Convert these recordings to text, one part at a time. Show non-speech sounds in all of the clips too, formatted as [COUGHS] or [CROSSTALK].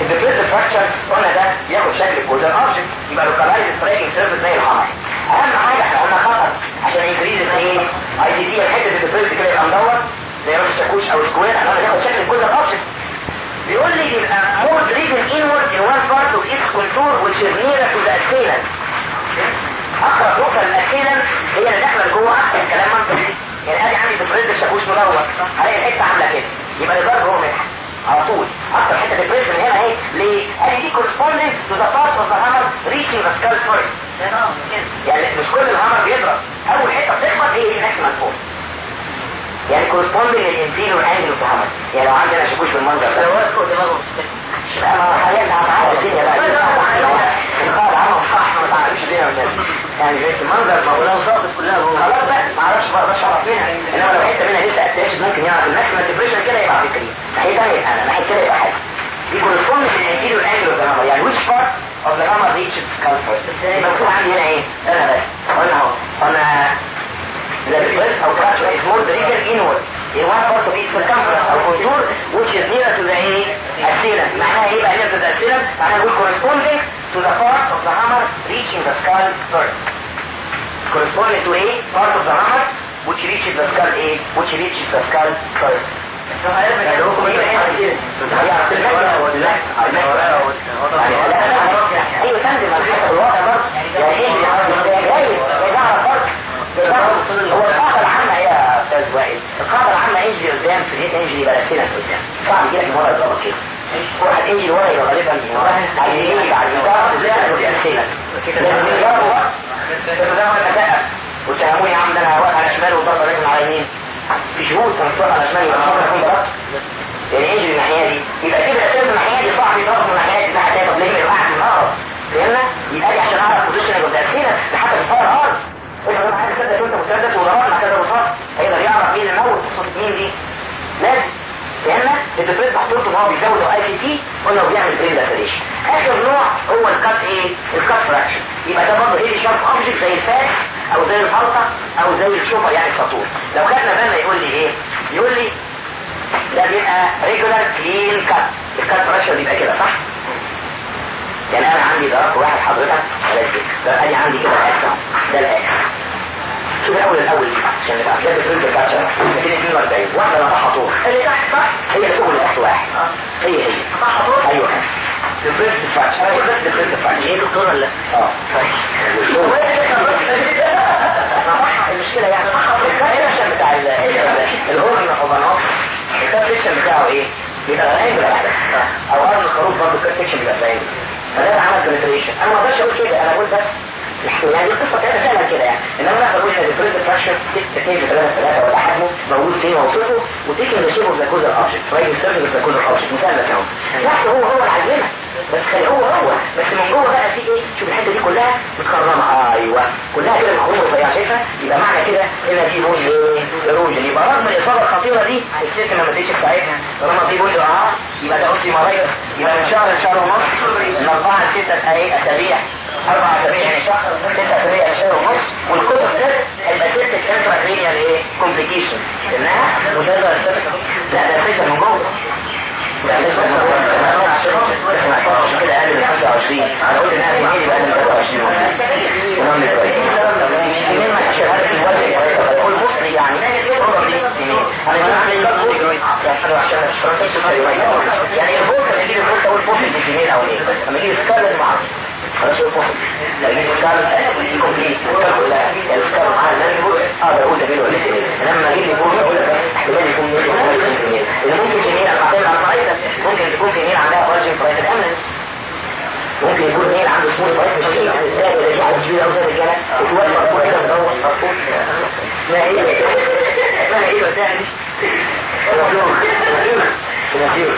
ال depressed fracture قلنا ده ياخد شكل ال causative object يبقى localized striking surface زي ال hammer اهم حاجة إحنا قلنا خطر عشان increase إيه اي دي دي الحته ال depressed كده يبقى مدور زي راس الشاكوش أو square إحنا قلنا ياخد شكل ال causative object بيقول لي يبقى more driven inward in one part of its contour which is nearer to the assailant. اقرب نقطه لل assailant هي اللي داخلة لجوه أكتر كلام منطقي يعني ادي عندي depressed الشاكوش مدور هلاقي الحتة عاملة كده. يبقى الضرب هو مدحت على طول. أكتر حتة depressed من هنا اهي ليه؟ ادي دي corresponding to the part of the hammer reaching the skull first يعني مش كل ال hammer بيضرب. أول حتة بتخبط هي دي maximal force يعني corresponding لل inferior angle of the hammer يعني لو عندنا شاكوش بالمنظر ده. لو وقفوا دماغهم لا ما حاليا هتعرف الدنيا بقى الدنيا والناس يعني زي المنظر ما هو لو صادت كلها هو خلاص بقى ما أعرفش ما أقدرش اعرف منها انما لو حتة منها لسه attached ممكن يعرف ال maximal depression كده يبقى فكري ناحيه ثانية أنا ناحيه كده يبقى حاجة دي كورسبوند في الانتيريور انجل اوف ذا يعني which part of the hammer reaches calculus مكتوب عندي هنا إيه؟ أنا بس قلنا اهو قلنا the request of fracture is more driven inward in one part of its circumference or contour which is nearer to the إيه؟ assailant معناها إيه بقى nearer to the assailant؟ معناها نقول corresponding to the part of the hammer reaching the skull first corresponding to a part of the hammer which reaches the skull a which reaches the skull first أيوه تنزل على حسب الوضع برضه يعني إيه هو القاعده العامه يا أستاذ وائل القاعده العامه انجلي قدام في الهيت انجلي يبقى لفينا قدام صعب لك من ورا يضربك كده واحد انجلي ورا يبقى غالبا من ورا على اليمين بعد اليسار ما بيأسينا لازم يضربوا بقى واتهموني يا عم ده أنا واقف على شمال وضرب رجل على يمين في شهود كان واقف على شمال يبقى صعب يكون ضربت يعني انجلي الناحيه دي يبقى كده أساس الناحيه دي صعب يضرب من الناحيه دي الناحيه الثانية طب ليه ما يوقعش من الأرض فهمنا؟ يبقى دي عشان اعرف بوزيشن اللي بتأسينا لحتى الفار ارض لما عايز تصدق وانت مسدس وضربت مع كذا رصاص هيقدر يعرف مين اللي موت قصه مين دي. لازم فهمنا الدبريد محطوط ان هو بيزود الاي سي تي قلنا بيعمل brain laceration آخر نوع هو ال cut إيه؟ ال cut fracture. يبقى ده برضه إيه؟ sharp object زي الفاس أو زي البلطه أو زي ال chopper يعني الساطور لو خدنا بالنا يقول لي إيه؟ يقول لي ده بيبقى regular clean cut ال cut fracture بيبقى كده صح؟ يعني أنا عندي ضرب واحد حضرتك ده أدي عندي كده الاكس ده الاكس شوف الأول الأول عشان نبقى كده في الكاتشر 242 واحدة نطحها طول. اللي تحت صح هي اللي تحت واحد. هي هي. نطحها طول؟ أيوه. ديفرنت فاتش أيوه. بس ديفرنت فاتش إيه دكتور ولا آه. المشكلة يعني الكاتشر بتاع الهورن حضانات الكاتشر بتاعه إيه؟ بيبقى غايب ولا واحدة أو ارض الخروف برضه الكاتشر بيبقى غايب فده عمل بنتريشن أنا ما أقدرش أقول كده. أنا بقول بس يعني القصة بتاعتها فعلا كده يعني. إنما أنا بقول ان البريد فراكشر 6 2 3 3 ولا حجمه موجود فين ووصفه وتيجي من شبه ذا كوزر اوبجكت راجل سيرفيس ذا كوزر اوبجكت مثال لك أهو. تحت هو هو العينه بس هو هو. بس من جوه بقى في إيه؟ شوف الحتة دي كلها متكرمه أيوه. كلها كده مخرومه رفيعه شايفها؟ يبقى معنى كده ان في بول إيه؟ ايروجن يبقى رغم الإصابة الخطيرة دي الست ما ماتتش بتاعتها طالما في بول آه يبقى ده اوسي مريض. يبقى من شهر لشهر ونص من أربعة لستة أسابيع أربع أسابيع يعني شهر ست أسابيع يعني شهر ونص. والكتب ده هيبقى ست انتراكرينيال إيه؟ كومبليكيشن انها وتقدر لا ده من جوه. جوه عشان كده أقل من 25 أنا قلت انها تجيلي بقى من 23 المهم كويس سنين ما شغال في الوجه بقول مصري يعني يعني البوكه اللي يجي البوكه أقول بوكه سنين أو إيه لما يجي سكارلت مع خلاص هو بوكه لما يجي سكارلت كومبليت كلها السكارلت مع الناس بقول أقدر أقول ده مين ولا سنين لما يجي بوكه أقول احتمال يكون مين اللي ممكن سنين بعدين على الرايتس ممكن تكون سنين عندها فارجن برايتس امنس ممكن يكون مين عنده سمول برايتس إزاي ولا دي على كبير أو زي الرجاله وتوقف مرفوع كده مدور مرفوع ما هي ما هي نسير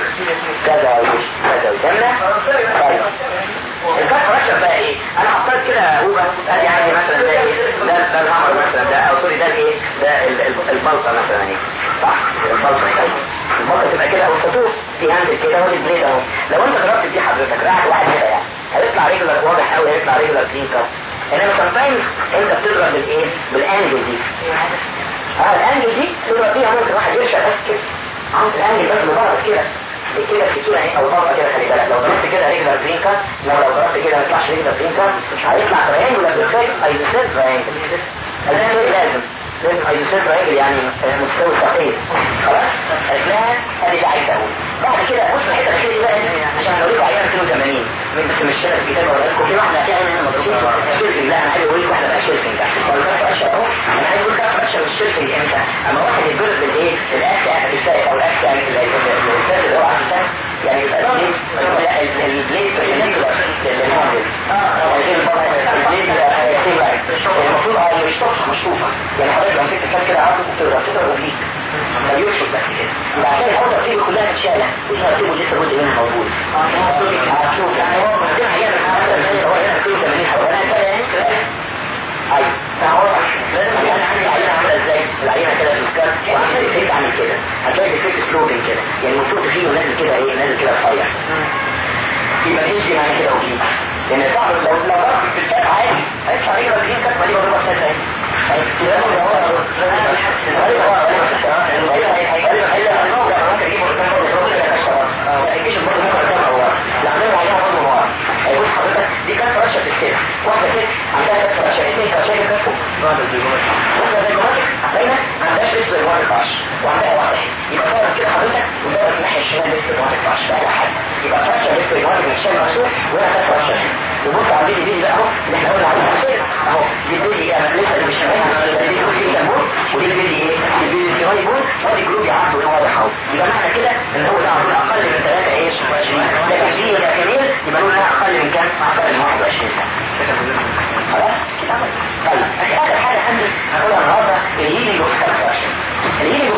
كذا كذا وجنة طيب الكف رشب بقى إيه أنا حطيت كده هو ادي عندي مثلا ده إيه ده ده ال hammer مثلا ده أو sorry ده إيه ده البلطة مثلا إيه صح البلطة البلطة تبقى كده أو السطوح في handle كده ودي blade اهو لو انت ضربت دي حضرتك راحت واحد كده يعني. هيطلع regular واضح قوي هيطلع regular clean cut إنما sometimes أنت بتضرب بالإيه؟ بال angle دي. آه ال angle دي تضرب فيها ممكن واحد يرشق بس كده. عاوز الانجل بس مجرد كده. كده الكتورة اهي أو طبقة كده خلي بالك. لو ضربت كده رجل برينكا لو لو ضربت كده ما يطلعش رجل برينكا هيطلع تريانجل ولا بالفعل ايزوسيل تريانجل لازم تريانجل يعني مستوى ثقيل خلاص ده عايز أقول بعد كده بص الحته الاخيره بقى عشان لو 82 من بس مش شايف الكتاب ولا لكم في واحدة فيها هنا مضروبه لا أنا عايز أقول لك واحدة بقى شيرفنج ولا اشهر اهو أنا عايز أقول كفر اشهر مش شيرفنج إمتى اما واحد يتضرب بالايه الاكس السائق أو الاكس اللي هو عشان يعني يبقى البليد للمهندس المفروض آه مش طفحه مشطوفه يعني حضرتك لو كده تقدر تقدر فيه ما يرشد بس كده يبقى عشان الحوضه تسيبه كلها متشاله واسمها تسيبه لسه جزء منها موجود هتشوف هو من غير عيال مثلا هو هنا 82 حوالي أيوه فهو لازم يعني عندي عينه عامله إزاي العينه كده في السكر الفيك عامل كده هتلاقي الفيك سلوبين كده يعني المفروض فيه نازل كده إيه نازل كده رفيع يبقى تمشي معايا كده وكده لأن صعب لو لو ضربت في الفات عادي هيطلع رجل رجلين كتبه دي كانت رشة في السيف واحدة ست عندها كانت رشة اثنين كانت شايفة كانت واحدة زي جمال باينة ما عندهاش لسه جمال القرش وعندها واحدة يبقى دورت كده حضرتك ودورت الناحية الشمال لسه جمال القرش بقى حاجة يبقى رشة لسه جمال من الشمال مسؤول وهنا كانت رشة وبص على دي بقى اهو اللي إحنا قلنا عليها اهو دي أنا لسه اللي مش فاهمها دي ده بول ودي الفيديو إيه الفيديو السيراي بول ودي جروب يعدوا هو يحاول يبقى معنى كده ان هو ده عمود أقل من 3 إيه 20 لكن دي داخلين يبقى له أقل من كام أقل من 21 سنه خلاص طيب اخر حاجة هقولها النهارده الهيلينج اوف El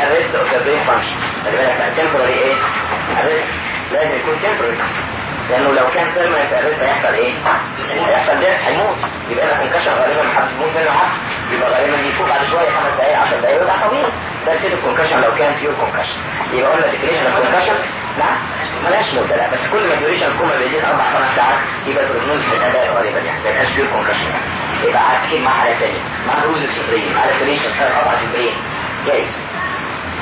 temporary arrest of the brain function خلي بالك temporary إيه؟ arrest لازم يكون temporary. لأنه لو كان permanent arrest هيحصل إيه؟ هيحصل ده هيموت. يبقى أنا concussion غالبا ما حدش يموت منه حد. يبقى غالبا يفوق بعد شوية خمس دقائق 10 دقائق يبقى طويل. ده كده ال concussion. لو كان فيه concussion يبقى قلنا definition ال concussion لا ملهاش مدة. لا بس كل ما duration ال coma بيزيد أربع خمس ساعات يبقى prognosis في الاداء غالبا يعني. ما يبقاش فيه concussion يبقى عارفين مع حالة ثانية مع روز الصدرية مع قطع البرين جايز.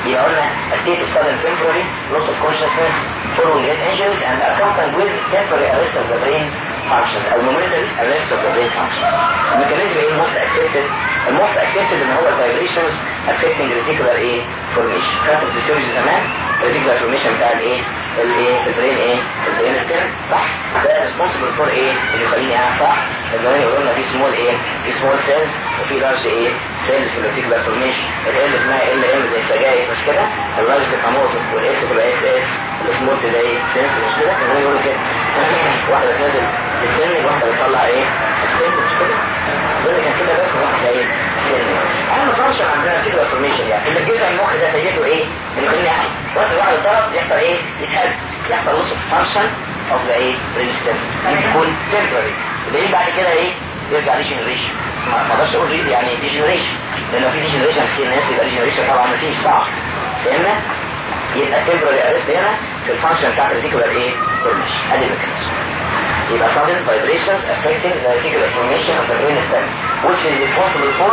يبقى قلنا state of sudden temporary loss of consciousness following head injuries and accompanied with temporary arrest of the brain function أو momentary arrest of the brain function. الميكانيزم إيه most accepted الموست accepted ان هو vibrations affecting reticular إيه formation. كانت الفسيولوجي زمان reticular formation بتاع الايه الايه البرين إيه البرين ستيم صح ده responsible for إيه اللي يخليني قاعد صح زمان يقولوا لنا في سمول إيه في سمول سيلز وفي لارج إيه سيلز في الريتيكولار فورميشن ال اسمها ال ام زي السجاير مش كده. اللارج تبقى موتور والاس تبقى اس اس. السمول تبقى إيه؟ سيلز مش كده. كانوا يقولوا كده. واحدة تنزل السن واحدة بتطلع إيه؟ السن مش كده. دول كان كده بس واحدة إيه؟ أنا ما صارش عندنا ريتيكولار فورميشن يعني. اللي الجزء المخ ده سيده إيه؟ اللي يخليني احكي وقت الواحد الطرف يحصل إيه؟ يتهز. يحصل of function of the إيه resistance يكون temporary بعد كده إيه؟ يرجع degeneration ما أقدرش أقول ريد يعني degeneration لأن لو في degeneration في الناس يبقى degeneration طبعا ما فيش صح فهمنا؟ يبقى temporary arrest هنا في ال function بتاعت ال reticular إيه؟ formation. ادي ال mechanism يبقى sudden vibrations affecting the reticular formation of the brain stem which is responsible for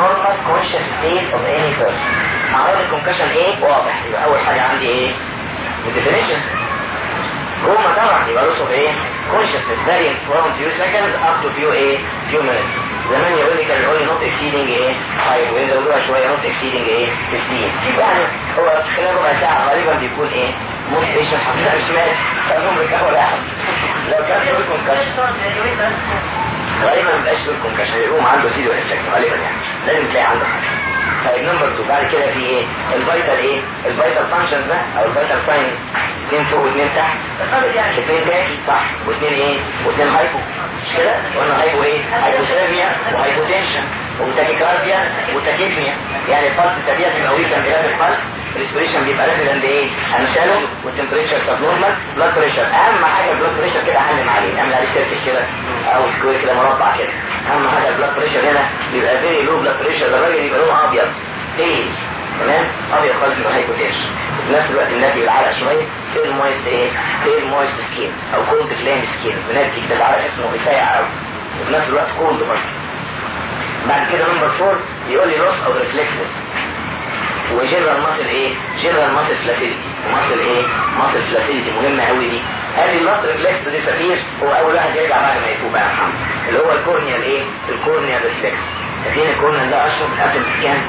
normal conscious state of any person. اعراض الكونكشن إيه؟ واضح. يبقى أول حاجة عندي إيه؟ definition. كوما طبعا يبقى له إيه consciousنess varying from few seconds up to few إيه few minutes زمان يقول لي كان يقول لي not exceeding إيه 5 ويزودوها شوية not exceeding إيه 15 يعني هو خلال ربع ساعه غالبا بيكون إيه موتيفيشن حقيقه مش ماشي فهم رجعوا واحد لو كان في كونكشن غالبا ما بيبقاش له كونكشن يقوم عنده سيدو افكت غالبا يعني لازم تلاقي عنده حاجة طيب number 2 بعد كده في إيه؟ ال vital إيه؟ ال vital functions ده أو ال vital signs اثنين فوق واثنين تحت. اثنين tachy صح. واثنين إيه؟ واثنين hypo مش كده؟ قلنا hypo إيه؟ hypothermia و hypotension و tachycardia و tachypnea يعني ال pulse الطبيعي بيبقى weak عند ال pulse ال respiration بيبقى لازم عند إيه؟ امثاله وال temperature subnormal blood pressure أهم حاجة ال blood pressure كده أعلم عليه. اعمل عليه circle كده أو square كده مربع كده. أهم حاجة ال blood pressure هنا بيبقى very low blood pressure ده الراجل يبقى لونه أبيض. إيه؟ تمام؟ أبيض خالص يبقى hypotension وفي نفس الوقت الناس يبقى العرق شوية pale moist إيه؟ pale moist skin أو cold clammy skin الناس دي كده العرق اسمه بيسيع قوي وفي نفس الوقت cold برضه. بعد كده number 4 يقول لي loss of reflexes و general muscle إيه؟ general muscle flaccidity و muscle إيه؟ ماسل فلاتيليتي مهمة قوي دي. هذه الماسل ريفلكس دي سفير هو أول واحد يرجع بعد ما يفوق بقى محمد. اللي هو الكورنيال إيه؟ الكورنيال ريفلكس فاكرين الكورنيال ده أشهر من قبل السكان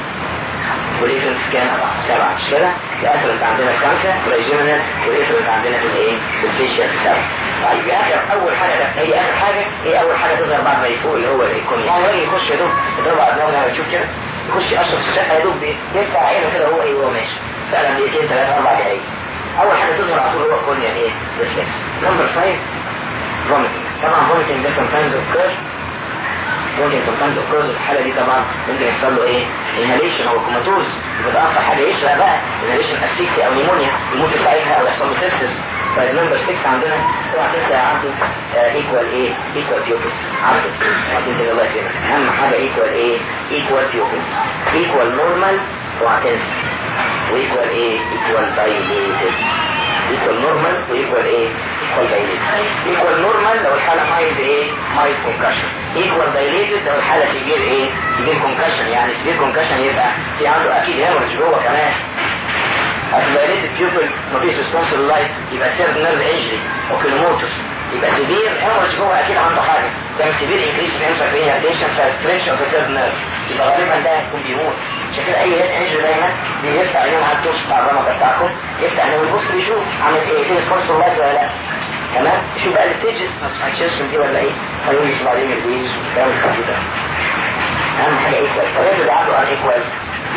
والايفرنت سكان سبعة. مش كده؟ الافرنت عندنا خمسة والايجيمنال والايفرنت عندنا في الإيه؟ في الفيشيال سبعه طيب يا اخر أول حاجة هي آخر حاجة. هي أول حاجة تظهر بعد ما يفوق اللي هو الكورنيال. هو يخش يا دوب يضرب على دماغه لما يشوف كده. يخش أشرب الشقه يا دوب يفتح عينه كده وهو إيه وهو ماشي. فعلا دقيقتين ثلاثة أربع دقايق أول حاجة تظهر على طول هو ال corneal إيه reflex number 5 vomiting طبعا vomiting ده sometimes occurs. ممكن sometimes occurs. الحالة دي طبعا ممكن يحصل له إيه inhalation أو comatose يبقى أكتر حاجة يشرق بقى inhalation asphyxia أو pneumonia يموت ساعتها أو يحصل له sepsis طيب number 6 عندنا طبعا تنسى عنده equal إيه equal pupils عارف هتنسى الله يكرمك اهم حاجة equal إيه equal pupils equal normal وهتنسى و equal إيه equal dilated equal normal و equal إيه equal dilated equal normal لو الحالة mild إيه mild concussion equal dilated لو الحالة severe إيه severe concussion يعني severe concussion يبقى في عنده أكيد hemorrhage جوه كمان. ال dilated pupil مفيش response لل light يبقى third nerve injury اوكيلوموتوس يبقى سيفير هيموريج جوه أكيد عنده حاجة. كان سيفير انكريس في انسر فين اتنشن فاستريشن في سيرف نيرف يبقى غالبا ده هيكون بيموت. عشان كده أي هيد انجري دايما بيفتح عينيهم على التوش بتاع الرمى بتاعكم. يفتح عينيه ويبص يشوف عامل إيه في ريسبونس ولا لأ. تمام؟ شوف بقى الستيجز تفهمش دي ولا إيه. هيقول بعدين البيز والكلام الخفيف ده. أهم حاجة ايكوال اللي عنده ان ايكوال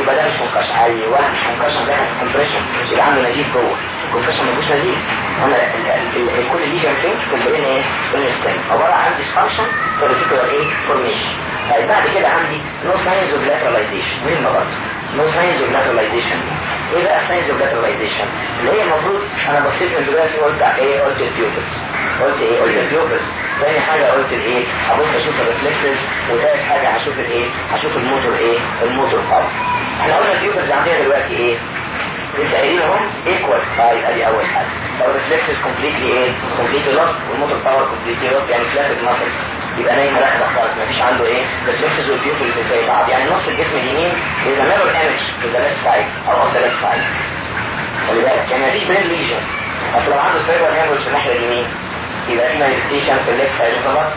يبقى ده مش منقش عالي ولا مش منقش ده compression مش يبقى عنده نزيف جوه. ال concussion ما فيهوش نزيف. أنا كل lesion فين؟ في ال brain إيه؟ stem عبارة عن dysfunction of reticular إيه formation بعد كده عندي no signs of lateralization مين برضه. no signs of lateralization إيه بقى signs of lateralization اللي هي المفروض أنا بصيت من دلوقتي قلت إيه؟ قلت ال pupils قلت إيه؟ قلت ال pupils ثاني حاجة قلت الإيه؟ هبص أشوف ال reflexes وثالث حاجة هشوف الإيه؟ هشوف الموتور إيه؟ ال motor power إحنا قلنا ال pupils عندنا دلوقتي إيه؟ اهم equal طيب ادي اول حاجة لو ال reflexes completely إيه completely lost وال motor power completely lost يعني flaccid muscle يبقى نايم ركبه خالص مفيش عنده إيه reflexes وال pupils زي بعض يعني نص الجسم اليمين a mirror image to the left side أو on the left side. خلي بالك يعني مفيش brain lesion اصل لو عنده hemorrhage في الناحيه اليمين يبقى في manifestation في ال left side غلط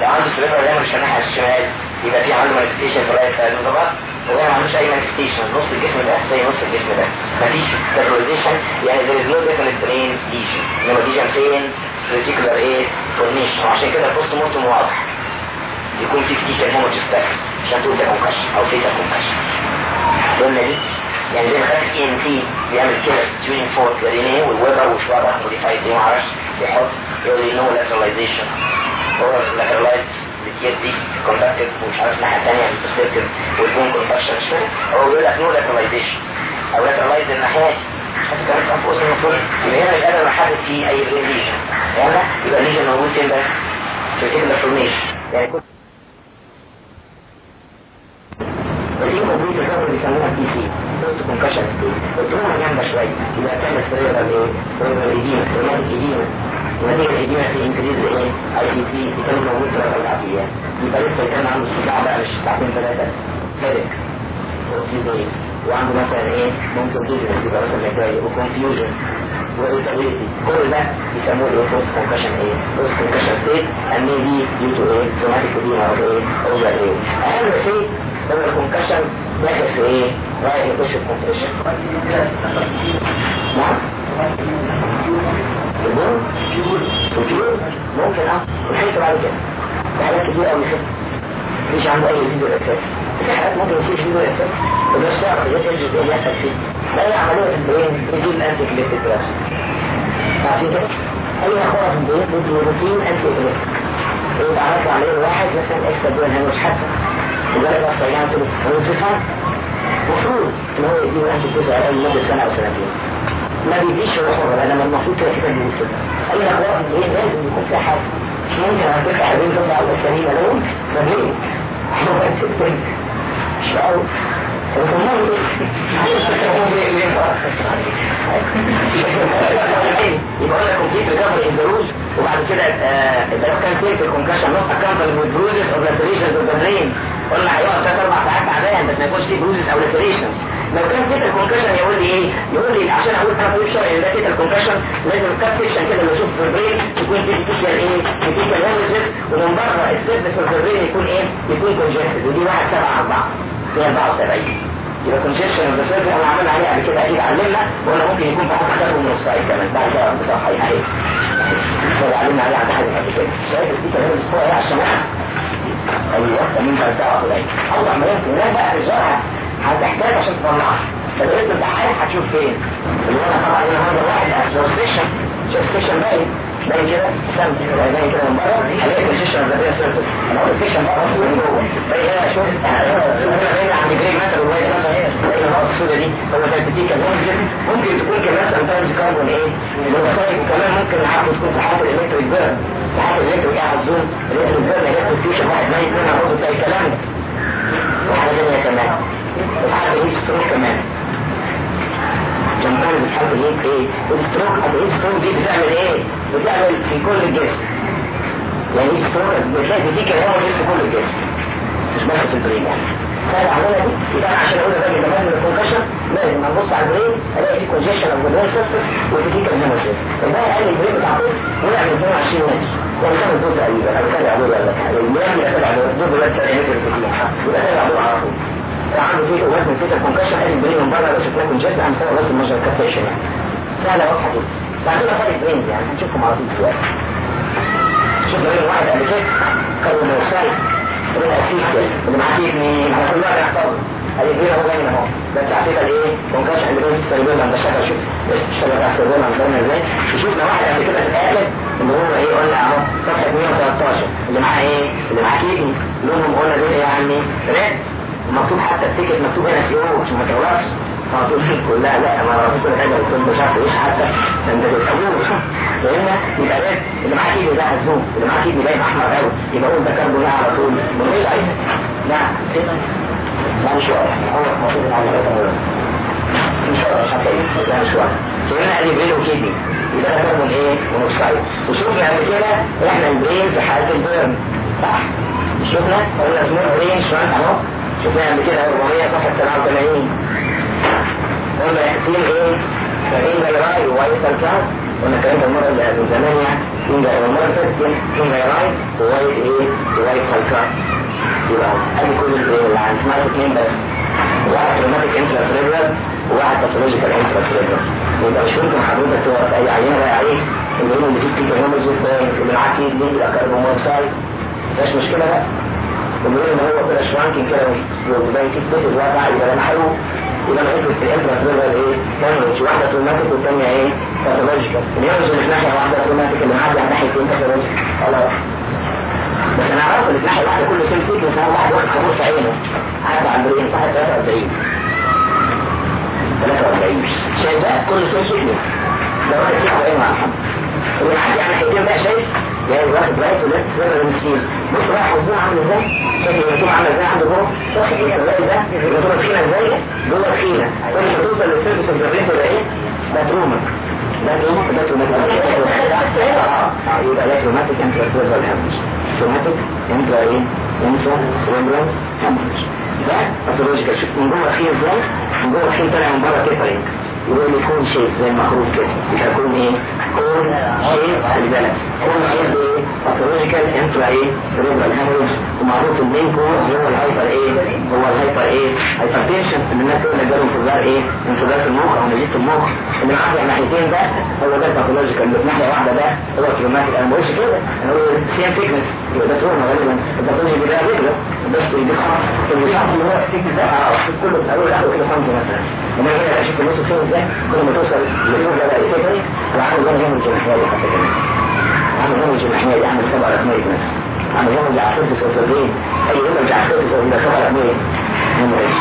لو عنده hemorrhage في الناحيه الشمال يبقى في عنده manifestation في ال right side غلط هو ما عندوش أي manifestation نص الجسم ده زي نص الجسم ده. مفيش lateralization يعني there is no definite brain lesion إنما lesion فين reticular إيه formation وعشان كده ال postmortem واضح. يكون في petechial hemorrhages عشان تقول ده concussion أو fatal concussion قلنا دي؟ يعني زي ما خدت ENT بيعمل كده tuning fork الرينيه وال Weber وشوارع modified دي معرفش بيحط يقول لي نو لاتراليزيشن هو لاترالايز كونتاكتد ومش عارف الناحيه الثانية البرسبتيف والبون كونتاكشن مش فاهم هو بيقول لك نو لاتراليزيشن أو لاترالايز الناحيه دي حتى كانت انفوس المفروض يبقى هنا مش قادر احدد فيه أي ليجن يعني يبقى ليجن موجود فين بس؟ في كده فورميشن يعني كنت موجود الرغم بيسموها بي سي. كونكشن قلت لهم جامده شوية يبقى تعمل سرير إيه؟ سرير الايديما سرير الايديما ونتيجة الايديما في انكريز إيه؟ اي سي سي كان موجود في العافية يبقى لسه كان عنده صداع بقى مش ساعتين ثلاثة هيدك وسيزويز وعنده مثلا إيه؟ ممكن ديزنس يبقى مثلا جاي. وكونفيوجن وإيتابيلتي كل ده يسموه إيه؟ فوست كونكشن إيه؟ فوست كونكشن ستيت and maybe due to إيه somatic edema أو إيه؟ over إيه؟ أهم شيء لما الكونكشن داخل في إيه؟ رايح يخش في كونكشن نعم؟ البون الجيول ممكن آه والحته بعد كده في حاجات كتير قوي كده مفيش عنده اي زيد ولا في حاجات ممكن يصير زيد ولا اكساس وبس تعرف إزاي تنجز إيه فيه لا هي عمليه في البرين بتجيب انتي كليتد براس عارفين؟ اي أخبار في البرين بتجيب روتين انتي كليتد يبقى عملت عمليه واحد مثلا اكسترا دول هنا مش حاسه وجالك بقى صيام كده هو المفروض ان هو يديه انتي كليتد على مده سنه أو سنتين ما بيديش هو حر أنا المفروض كده كده بيقول كده أي أخبار في البرين لازم يكون في مش ممكن على فكرة حبيبي تطلع على السليمه لا يمكن ما ليه؟ هو مش قوي يبقى لك complete recovery in the وبعد كده انت لو كان في ال concussion not accompanied with bruises or lacerations of the قلنا هيقعد ثلاث أربع ساعات تعبان بس ما يكونش فيه bruises أو lacerations. لو كان كده ال concussion يقول لي إيه؟ يقول لي عشان أقول طبيب شرعي ده كده ال concussion لازم ال cut section كده اللي أشوف في ال brain يكون فيه petechial إيه؟ petechial hemorrhages ومن بره ال surface في ال brain يكون إيه؟ يكون congested ودي واحد سبعة أربعة دي 74 يبقى congestion surface أنا عامل عليه قبل كده أكيد علمنا وقلنا ممكن يكون حد خدته من السايد كمان بعد كده بتاع حي اهي هو علمنا عليه عند حاجة قبل كده شايف دي كمان الأسبوع إيه عشان أيوه مين بقى بتاعه قليل أول ما يمكن لا بقى رجالها هتحتاج عشان تطلعها فدرست الامتحان هتشوف فين اللي هو طبعا هذا واحد جوستيشن جوستيشن باين باين كده سمت كده باين كده من بره هلاقي الجوستيشن اوف ذا سيرفيس أنا قلت الجوستيشن بقى من جوه باين هنا شوف باين عند جريج مثلا وهي مثلا باين النقط السوداء دي هو تكتيكال ممكن تكون كمان سمتايمز كاربون إيه مونوكسيد وكمان ممكن الحاجة تكون في حاله الالكتريك بيرن حاله الالكتريك قاعد الزوم الالكتريك بيرن الكتريك فيوشن واحد ميت منها برضه تلاقي الكلام ده وحاجه ثانية كمان وحاجه إيه ستروك كمان جنبان بتحب إيه إيه الستروك طب إيه الستروك دي بتعمل إيه؟ بتعمل في كل الجسم. يعني إيه ستروك بتلاقي دي كده هو في كل الجسم. مش بس في البرين. يعني فانا عملها دي يبقى أنا عشان أقول الراجل ده من الكونكشن لازم ابص على البرين ألاقي في كونجيشن اوف ذا سيرفيس وفي كونجيشن فده قال البرين بتاع طفل ويعمل 22 متر يعني خمس دول تقريبا. أو سبع دول ولا حاجة. المهم يتابع دول دول ثلاث متر في الامتحان يبقى سبع دول على طول. كومبليت وزن فيتا كونكشن ادي برين من بره لو شفناه كونجست عم سوا بس المجر كابتيشن يعني سهله واضحه جدا بعدين فرق برينز يعني هنشوفهم على طول دلوقتي شفنا واحد قبل كده كانوا موسال برين اسيس اللي معاه مين على كل واحد يحفظه ادي برين اهو باين اهو بتاع فيتا الايه كونكشن اللي بين السيربيل عند الشكل شوف الشكل بتاع إزاي شفنا واحد قبل كده اتقابل اللي هو إيه قلنا اهو صفحه 113 اللي معاه إيه اللي معاه كيدني لونهم قلنا دول يعني ريد مكتوب حتى التيكت مكتوب هنا سي أو عشان ما فهتقول كلها لا ما رفضت كل حاجة وكل مش حتى انت بتقول فهمنا يبقى red اللي معاه kidney ده هزوم اللي معاه kidney باين أحمر قوي يبقى قول ده كربون على طول. من غير اي نعم لا مش واضح هو المفروض على ال red مش واضح حتى لا مش واضح فهمنا ادي brain و kidney يبقى ده كربون إيه؟ monoxide وشوفنا قبل كده إحنا ال brain في حالة ال burn صح؟ شفنا؟ قلنا small brain شفناها قبل كده 400 صفحة 87 قلنا يحسين إيه فإن الكاس قلنا الكلام ده المره اللي من زمان إن اللي فاتت إن جيراي وايت إيه؟ وايت الكاس يبقى ادي كل اللي عن اسمها اثنين بس؟ واحد روماتيك انترا وواحد باثولوجيكال انترا يبقى مش ممكن حضرتك تقف أي عينة بقى عليه اللي هو اللي فيه اللي معاه كيد ليه يبقى كاربومونوكسايد مفيش مشكلة بقى. وبيقول إن هو كده شوانكين كده وباين بيت الوضع يبقى ده محلو يبقى أنا إيه؟ واحدة توماتيك والثانيه إيه؟ باثولوجيكال اليونز مش ناحية واحدة توماتيك اللي معدي على ناحيتين باثولوجيكال خلاص. بس أنا عارف إن ناحية واحدة كل سيل فيك مثلا واحد واخد خمور في عينه عدى على البرين صح 43 43 شايف بقى كل سيل فيك ده واحد فيك عينه على الحمد اللي معدي على ناحيتين بقى شايف. جاي واحد رايت ولفت سيرفر المسكين بص بقى عامل إزاي شايف الرسوم عامله إزاي عنده جوه واخد الكباري ده الرسوم تخينه جوه تخينه كل ما توصل للسيرفس البرين تبقى إيه مترومه ده تروماتيك ده تروماتيك يبقى ده تروماتيك انترا سيرفر هامش تروماتيك انترا إيه انترا سيرفر هامش ده باثولوجيكال شوف من جوه اخيه إزاي من جوه اخيه طالع من بره كده إيه يقول لي cone shape زي المخروط كده يبقى يكون إيه cone shape خلي shape إيه pathological intra إيه؟ cerebral hemorrhage ومعروف ال main cause هو ال hyper إيه؟ هو ال hyper إيه؟ hypertension اللي الناس تقول لك جالهم انفجار إيه؟ انفجار في المخ أو نزيف المخ. اللي معاه ناحيتين ده هو ده ال pathological اللي في ناحية واحدة ده هو traumatic أنا ما بقولش كده أنا بقول same thickness يبقى ده trauma غالبا. ال pathology ده رجله بس اللي خلاص اللي شخص اللي هو الثيكنس ده كله من أول لاخره كده سنتي مثلا أنا هنا أشوف النص فين إزاي كل ما توصل للنور ده بقى كده وعامل وأنا جنب الجنحيه حتى كمان عامل جنب الجنحيه دي عامل سبع رقميه مثلا عامل جنب العفريت وصلين أي جنب العفريت ولا سبع رقميه نمر إيش؟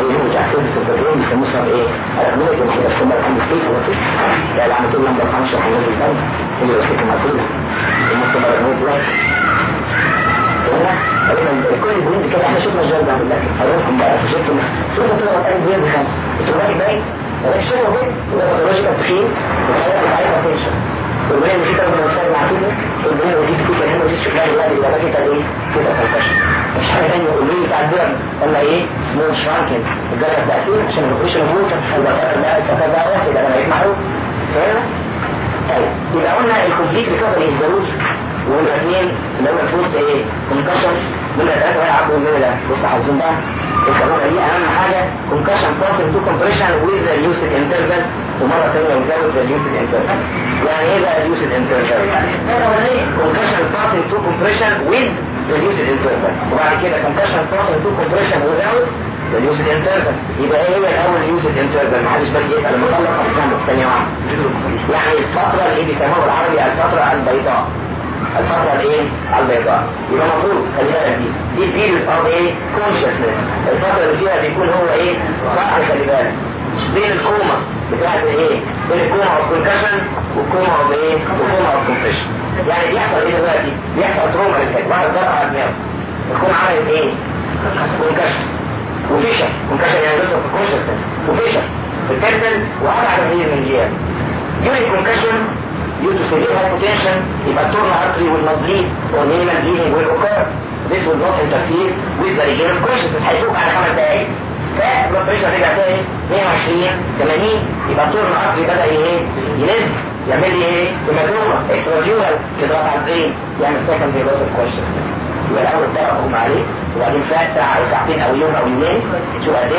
أي جنب العفريت وصلين بيسموها إيه؟ رقميه الجنحيه بس هم الحمد كيف هو كده لا اللي عملت لهم ده خمسة حاجات الدم اللي بس كده مقتوله المصطلح رقميه كل بوينت كده إحنا شفنا الجواب ده. بالله هقولكم بقى شفتوا شفتوا كده وقت بوينت خمسه التوماتيك باين ولكن شنو هو ده باثولوجيكال تخين وحاجات بتاعتها تنشن اللي فيه كاربون موكسيد مع كده اللي فيه كده هنا ودي شفناها دلوقتي يبقى كده إيه كده كونكشن مش حاجة ثانية والبنيه بتاع الدرم ولا إيه سمول شرانكن الجرح تاثير عشان الاوبريشن موجود يبقى فاكر بقى السفر ده واحد أنا بقيت معروف فاهم طيب. يبقى قلنا الكومبليت ريكفري از ضروري والاثنين اللي هو الفوز إيه؟ concussion. من الثلاثه هيلعبوا من ده. بص حافظين بقى. الكهرباء دي أهم حاجة. concussion passing to compression with lucid interval ومرة ثانية with lucid interval يعني إيه بقى lucid interval؟ concussion passing to compression with lucid interval وبعد كده concussion passing to compression with lucid interval يبقى إيه هي الأول lucid interval ما حدش بس يسال لما اطلق افهمه ثانية واحدة يعني الفترة اللي بيسموها بالعربي الفترة البيضاء. الفترة الايه؟ البيضاء. يبقى المفروض خلي بالك دي. دي period of إيه؟ consciousness الفترة اللي فيها بيكون هو إيه؟ صح خلي بالك. بين الكوما بتاعت إيه بين ال coma of concussion وال coma of إيه؟ وال coma of compression يعني بيحصل إيه دلوقتي؟ بيحصل trauma لل head واحد ضرب على دماغه. الكوما عملت إيه؟ concussion و fissure concussion يعني بيحصل في consciousness و fissure في الكابتن وقطع تغيير من جهه يوري concussion due to severe hypotension يبقى ال torn artery will not bleed or minimal bleeding will occur. This will not interfere with هيفوق على خمس دقايق فال blood pressure رجع تاني 120 80 يبقى ال torn artery بدأ إيه ينزل يعمل لي إيه hematoma extradural كده على ال brain يعمل secondary loss of consciousness يبقى الأول عليه وبعدين فات ساعة أو ساعتين أو يوم أو يومين شو قد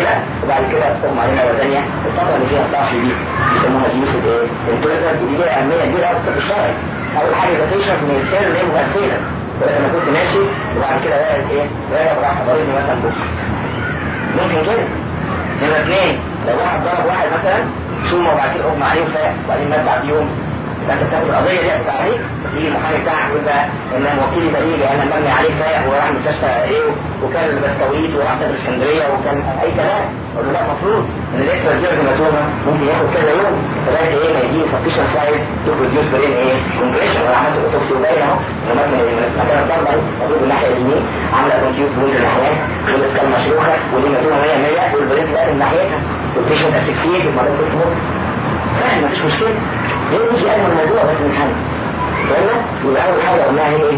وبعد كده اغمى عليه مرة ثانية. الفترة اللي فيها الضعف دي بيسموها ديوس إيه؟ البريزر دي ليها أهمية كبيرة قوي في الشرعي أول حاجة إذا تشرب من السير اللي مغسله أنا كنت ماشي وبعد كده واقف إيه؟ واقف راح ضربني مثلا بص ممكن كده. نمرة اثنين لو واحد ضرب واحد مثلا ثم وبعد كده اغمى عليه وفاق وبعدين مات بعد يوم. يبقى انت بتاخد القضية دي عليك. يجي المحامي بتاعك يقول بقى إن وكيلي بريء أنا مبني عليه فاق وراح مستشفى إيه وكان البسكويت وراح في إسكندرية وكان أي كلام. أقول له لا المفروض إن الاكسترا جيرج هيماتوما ممكن ياخد كذا يوم. فلاقي إيه ما يجي سبتيشن سايد تو بروديوس برين إيه كومبريشن وأنا عملت اوتوبسي وباين أهو. ان مات من مكان الضربه موجود الناحيه اليمين عاملة كونتيوز بوند الناحيات والاسكال مشروخة. والهيماتوما 100 100 والبرين لازم ناحيتها. والبيشنت اسكتيك وبعدين كنت موت فاهم مفيش مشكلة. ليه مش اجمل الموضوع بس نتحمل فاهمة؟ يبقى أول حاجة قلناها هي إيه؟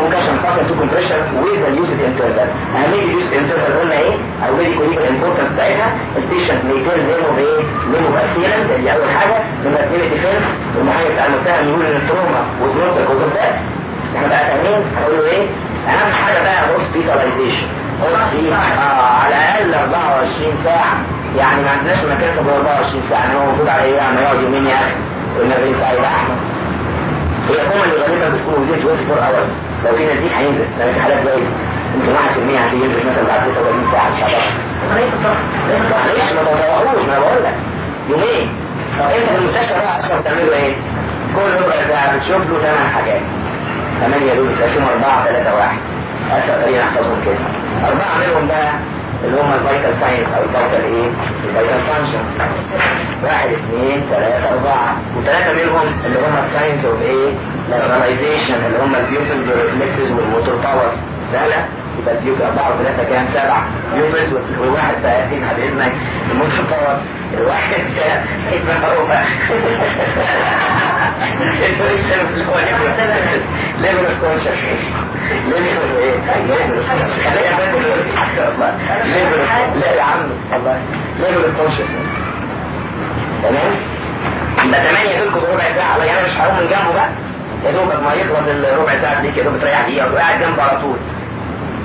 كونكشن فاصل تو كومبريشن ويز اليوزد انترفال أهمية اليوزد انترفال قلنا إيه؟ أو فيري كونيك الامبورتنس بتاعتها البيشنت ميتين ليمو إيه؟ ليمو بأسيلا دي أول حاجة. نمرة اثنين الديفنس المحامي بتاع المتهم يقول إن التروما وزنوت الكوزوفات إحنا بقى فاهمين هنقول له إيه؟ أهم حاجة بقى هوسبيتاليزيشن على الأقل 24 ساعة يعني ما عندناش مكان في 24 ساعة هو موجود على إيه يعني يقعد يومين يا أخي والنبي سعيد احمد هي القوة اللي غالبا بتكون وزين 24 اورز لو في نزيف هينزل في حالات زي يمكن 1% هتنزل مثلا بعد 36 ساعة ان شاء الله ليش ما تطوعوش ما بقول لك يومين طب انت في المستشفى بقى أصلا بتعملوا إيه؟ كل ربع ساعة بتشوف له ثمان حاجات 8 دول بتقسموا 4 3 1 اسهل طريقة نحفظهم كده. أربعة منهم بقى اللي هم ال vital signs أو ال vital إيه؟ ال vital function. واحد اثنين ثلاثة أربعة. وثلاثة منهم اللي هم الساينس أوف إيه؟ لاتراليزيشن اللي هم البيوتل والريفلكسز والموتور باور. سهلة يبقى البيوت أربعة وثلاثة كام؟ سبعة. pupils والواحد بقى على إذنك ال motor power. الواحد هو level of conscious level of إيه؟ level لا يا عم والله level of conscious تمام؟ ده 8 دول كنت ربع ساعة يعني أنا مش هقوم من جنبه بقى يا دوبك ما يخلص الربع ساعة دي كده بتريح دقيقة وقاعد جنبه على طول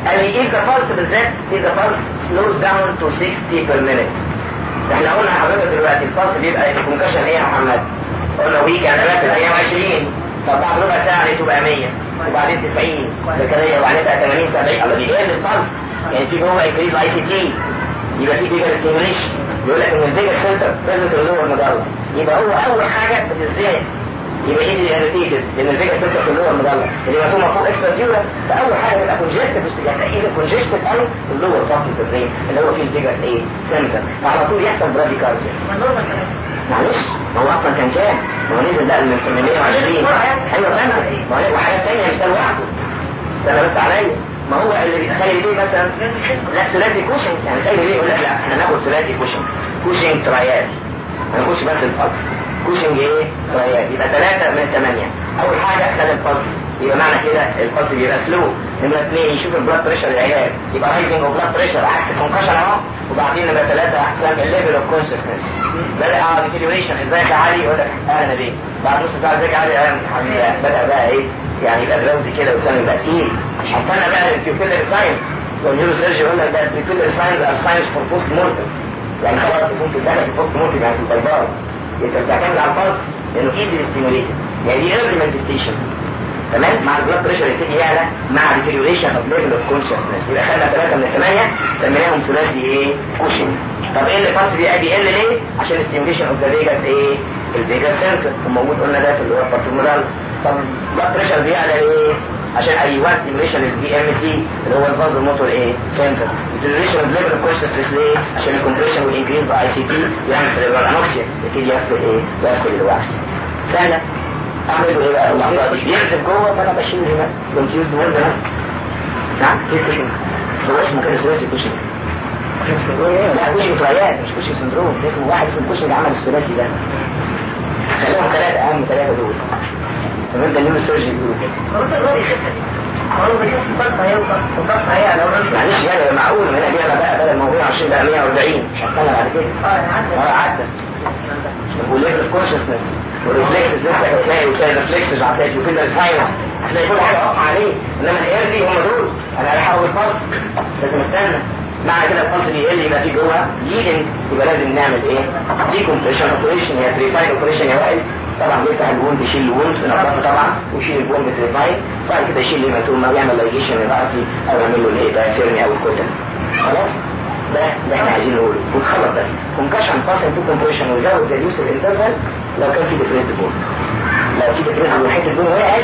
قال لي إيه ال pulse بالذات؟ إيه ال pulse slows down to 60 per minute إحنا قلنا حضرتك دلوقتي ال pulse بيبقى ال concussion إيه يا محمد؟ قلنا ويك يعني بس أيام 20 طب بعد ربع ساعة دي تبقى 100 وبعدين 90 ذكريا وبعدين تبقى 80 70 الله بيقل الفالس يعني في جوه انكريز اي سي تي يبقى في بيجر ستيميوليشن بيقول لك إن البيجر سنتر بريزنت اللور مدلة يبقى هو أول حاجة بتزداد يبقى إيه اللي اريتيتد لأن الفيجر سنتر في اللور مدلة اللي مفهومه فوق اكسترا فأول حاجة تبقى كونجستد يعني كونجستد قوي اللور فاصل في البرين اللي هو فيه الفيجر إيه؟ center. فعلى طول يحصل bradycardia معلش ما هو أصلا كان كام؟ ما هو نزل بقى من 120 أيوه فاهم وحاجة ثانية ده لوحده. ده بس عليا. ما هو اللي بيتخيل ليه مثلا؟ لا ثلاثي كوشنج. يعني سيد ليه يقول لك لا إحنا ناخد ثلاثي Cushing. Cushing triad. ما ناخدش بس ال pulse Cushing إيه؟ triad يبقى ثلاثة من ثمانية. أول حاجة خد ال pulse يبقى معنى كده ال pulse بيبقى slow نمرة اثنين يشوف ال blood pressure العلاج يبقى rising of blood pressure عكس ال concussion أهو. وبعدين نمرة ثلاثة أحسن ال level of consciousness بدأ آه deterioration ازيك يا علي؟ يقول لك أهلا بيك بعد نص ساعة ازيك يا علي؟ أهلا حبيبي بدأ بقى إيه؟ يعني يبقى drowsy كده وسامي بقى تقيل مش هستنى بقى ال ocular signs وال neurosurgery يقول لك ده ال ocular signs are signs for post-mortem يعني خلاص في post-mortem يعني في ال pulse انت بتعتمد على الفرق لأنه easy يعني دي early manifestation تمام؟ مع ال blood pressure يبتدي يعلى مع deterioration of level of consciousness يبقى خدنا ثلاثة من الثمانية سميناهم ثلاثي إيه؟ كوشن طب إيه اللي فاصل ادي إل ليه؟ عشان ال stimulation of the vagus إيه؟ ال vagus center وموجود قلنا ده في اللي هو البارتومودال طب ال blood pressure دي يعلى إيه عشان أيوه stimulation ال VMC اللي هو ال vasomotor إيه؟ center deterioration of level of consciousness ليه؟ عشان ال compression وال increase ICT يعمل cerebral anoxia يبتدي يدخل إيه؟ يدخل الوعي سهله أعمل إيه؟ بقى اللحظه دي ينزل جوه فأنا بشيل هنا. كونفيوز وورد ده نعم؟ إيه كوشن هو اسمه كده ثلاثي كوشن لا كوشن فرايات مش كوشن سندروم ده واحد اسمه كوشن عمل الثلاثي ده. خليهم ثلاثة أهم ثلاثة دول. تمام ده النيو سيرجي بيقولوا كده معلش يعني معقول هنا بيعمل بقى بدل موضوع 20 بقى 140 مش هستنى بعد كده؟ آه عدى. وليفل كونشسنس والريفلكسز لسه هتلاقي وتلاقي ريفلكسز هتلاقي وكده هتلاقي كل حاجة واقعة عليه. إنما الاير دي هم دول. أنا هحاول الفرق لازم استنى. معنى كده الفرق بيقل يبقى في جوه. ليدنج يبقى لازم نعمل إيه؟ دي كومبريشن اوبريشن هي تريفاين اوبريشن يا وائل. طبعا بيفتح الوند يشيل الوند نظافه طبعا ويشيل الوند تريفاين بعد كده يشيل الهيماتوما ويعمل لايجيشن للرأسي أو يعمل له الايه دايفيرني أو الكتل خلاص؟ ده اللي إحنا عايزين نقوله. ونخلص ده كونكشن باسن تو كومبريشن ويزود زي اليوسف انترفال لو كان في ديفريد بول لو في ديفريد من حتة البول وقعت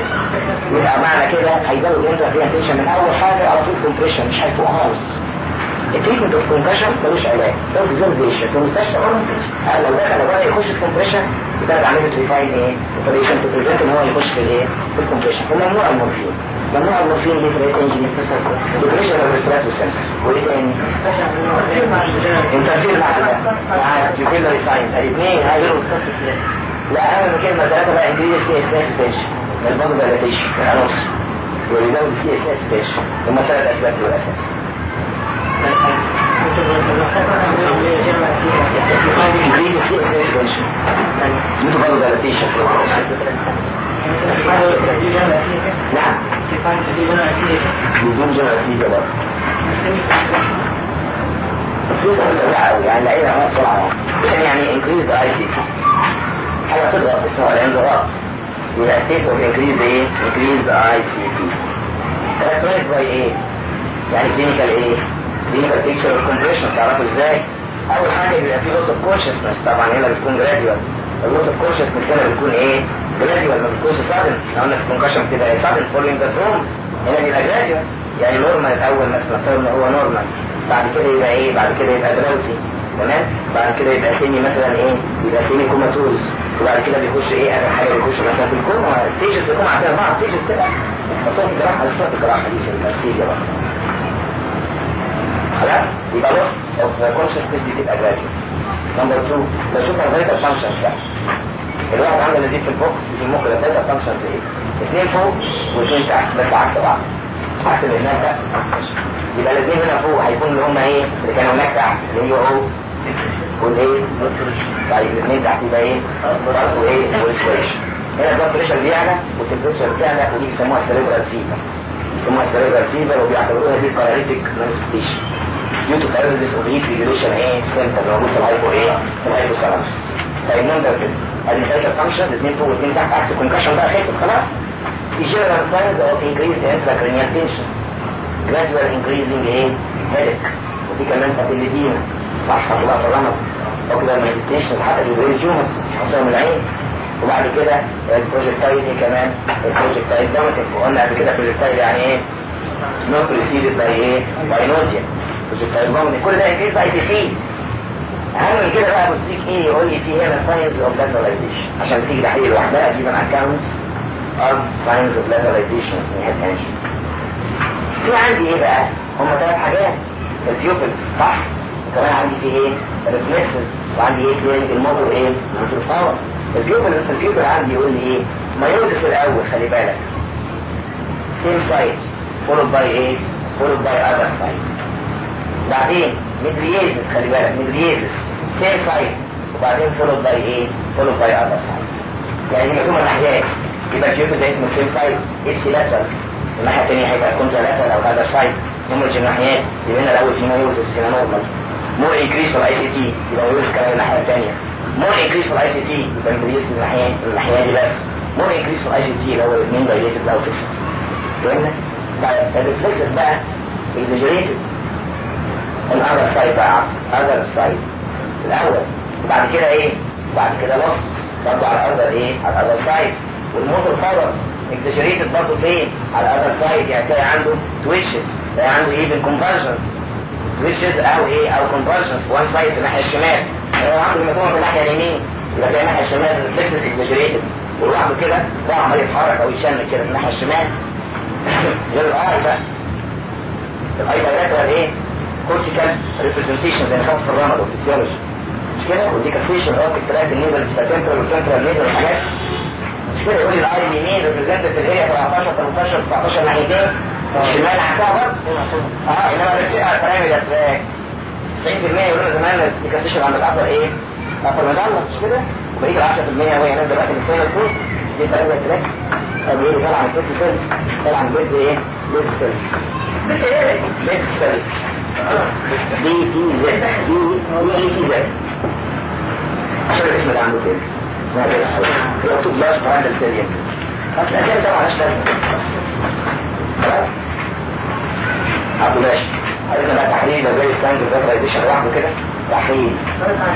يبقى معنى كده هيزود انترا فيها تنشن من أول حاجة على طول كومبريشن مش هيفوق خالص. التريتمنت اوف كونكشن ملوش علاج. ده اوبزرفيشن في المستشفى لو دخل بقى يخش في كومبريشن يبقى بعمل تريفاين إيه؟ اوبريشن تو بريفنت إن هو يخش في الإيه؟ في الكومبريشن وممنوع المورفين. ممنوع المورفين ليه في الإيه؟ انجن دوبريشن والريسترات والسنس وإيه تاني؟ انترفير مع مع جوكيلاري ساينس الاثنين هيجروا لا اهم كلمة ثلاثة بقى. انجليزي سي اس اس سبيشن البابا دايلاتيشن الانوس وريزاوند سي اس اس سبيشن هم ثلاث أسباب دول. أساسا أنتوا برضه دلاتيشن نعم بدون جنراتيجة برضه يعني العيلة ما بسرعة يعني انكريز اي سي حاجة تضغط اسمها الانضغاط يبقى ستيت اوف انكريز إيه؟ انكريز اي سي تي باي إيه؟ يعني كلينيكال إيه؟ كلينيكال بيكتشر والكومبريشن تعرفوا إزاي؟ أول حاجة بيبقى في لوس اوف كونشسنس طبعا هنا بتكون جراديوال ال loss of consciousness هنا بتكون إيه؟ gradual ما بتكونش sudden إحنا قلنا في ال concussion بتبقى إيه؟ sudden following the trauma هنا بيبقى gradual يعني normal الأول مثلا نفترض هو normal بعد كده يبقى إيه؟ بعد كده يبقى drowsy تمام؟ بعد كده يبقى semi مثلا إيه؟ يبقى semicomatose وبعد كده بيخش إيه؟ اخر حاجة بيخش مثلا في الكوما. stages الكوما عندنا أربع stages كده. بس هو الجراحه دي في يبقى loss of consciousness دي تبقى gradual number 2 بشوف ال vital functions بقى الواحد عنده نزيف في الفوق في المخ ال vital functions إيه؟ اثنين فوق واثنين تحت بس عكس بعض عكس اللي هناك ده يبقى الاثنين هنا فوق هيكون اللي هم إيه؟ اللي كانوا هناك تحت اللي هي أو؟ طيب الاثنين تحت يبقى إيه؟ وايه؟ هنا ال blood pressure بيعلى وال temperature بتعلى ودي بيسموها cerebral fever بيسموها cerebral fever وبيعتبروها دي paralytic manifestation يوتو باراليزيس اوف هيت ريجوليشن إيه سنتر موجود في الهايبو إيه في الهايبو سلامس فالنون ده كده؟ ادي ثلاثة فانكشن اثنين فوق واثنين تحت عكس الكونكشن بقى خلصت خلاص. في جنرال ساينز اوف انكريز انتراكرينيال تنشن gradual increasing إيه headache. ودي كمان ابيليدينا صح الله طالما اوكلر مانيفستيشن حتى البرين جومس حصل من العين. وبعد كده البروجكتايل إيه كمان البروجكتايل دومتك وقلنا قبل كده البروجكتايل يعني إيه؟ not preceded by إيه؟ by nausea ال projectile vomiting كل ده increase ICT أهم من كده بقى بصيك إيه؟ يقول لي في هنا signs of lateralization عشان تيجي تحليل لوحدها أجيب أنا account of signs of lateralization في عندي إيه بقى؟ هم ثلاث حاجات. ال pupil صح؟ وكمان عندي في إيه؟ reflexes وعندي إيه؟ تاني الموتور إيه الموتور باور الفيوبل الفيوبل عندي يقول لي إيه؟ miosis الأول خلي بالك. same side followed by إيه followed by other side بعدين mydriasis خلي بالك mydriasis same side وبعدين followed by إيه؟ followed by other side يعني دي مكتوبه ناحيات يبقى ال pupil ده اسمه same side ipsilateral الناحيه الثانية هيبقى contralateral أو other side hemorrhage الناحيات يبقى هنا الأول في miosis هنا normal more increase في ال ICT؟ يبقى miosis كمان الناحيه الثانية more increase في ال ICT؟ يبقى miosis الناحيه الناحيه دي بس. more increase في ال ICT؟ اللي هو الاثنين dilated و fixed فهمنا؟ طيب ال reflexes بقى exaggerated ال other side بقى الأول. وبعد كده إيه؟ بعد كده نص. برضه على ال other إيه؟ على ال other side وال motor power exaggerated برضه فين؟ على ال other side يعني تلاقي عنده twitches تلاقي عنده إيه convulsions تويتشز أو إيه؟ أو كونفرجنس وان سايد في الناحيه الشمال. هو عنده المجموعه في الناحيه اليمين. يبقى تلاقي الناحيه الشمال ريفلكسز اكزاجريتد ولوحده كده هو عمال يتحرك أو يشمل كده في الناحيه الشمال. [COUGHS] غير الاي بقى. الاي دايركتور إيه؟ كورتيكال ريبريزنتيشن زي ما خدت في والفسيولوجي مش كده؟ ودي كفيشن آه التراك النيزل بتبقى تمبرال والتمبرال نيزل وحاجات مش كده يقول لي الاي اليمين ريبريزنتد في الاريا 17 18 19 ناحيتين الشمال عكسها برضه آه انما الارتفاع برايمري اتراك 90% يقولوا زمان الكاسيشن عند الابر إيه؟ ابر ميدالا مش كده؟ وبقيه ال 10% وهي نازله دلوقتي من السنة الفوق دي ثلاثة تراك طب إيه طلع من كتف سيل طلع من جزء إيه؟ جزء سيل جزء سيل دي تي زد دي تي زد عشان الاسم اللي عنده كده ما كده مكتوب لاش براند السيريا بس الاسئله ده معلش لازمه خلاص عبد ماشي عرفنا بقى تحليل ده زي الساند فيزرايزيشن لوحده كده تحليل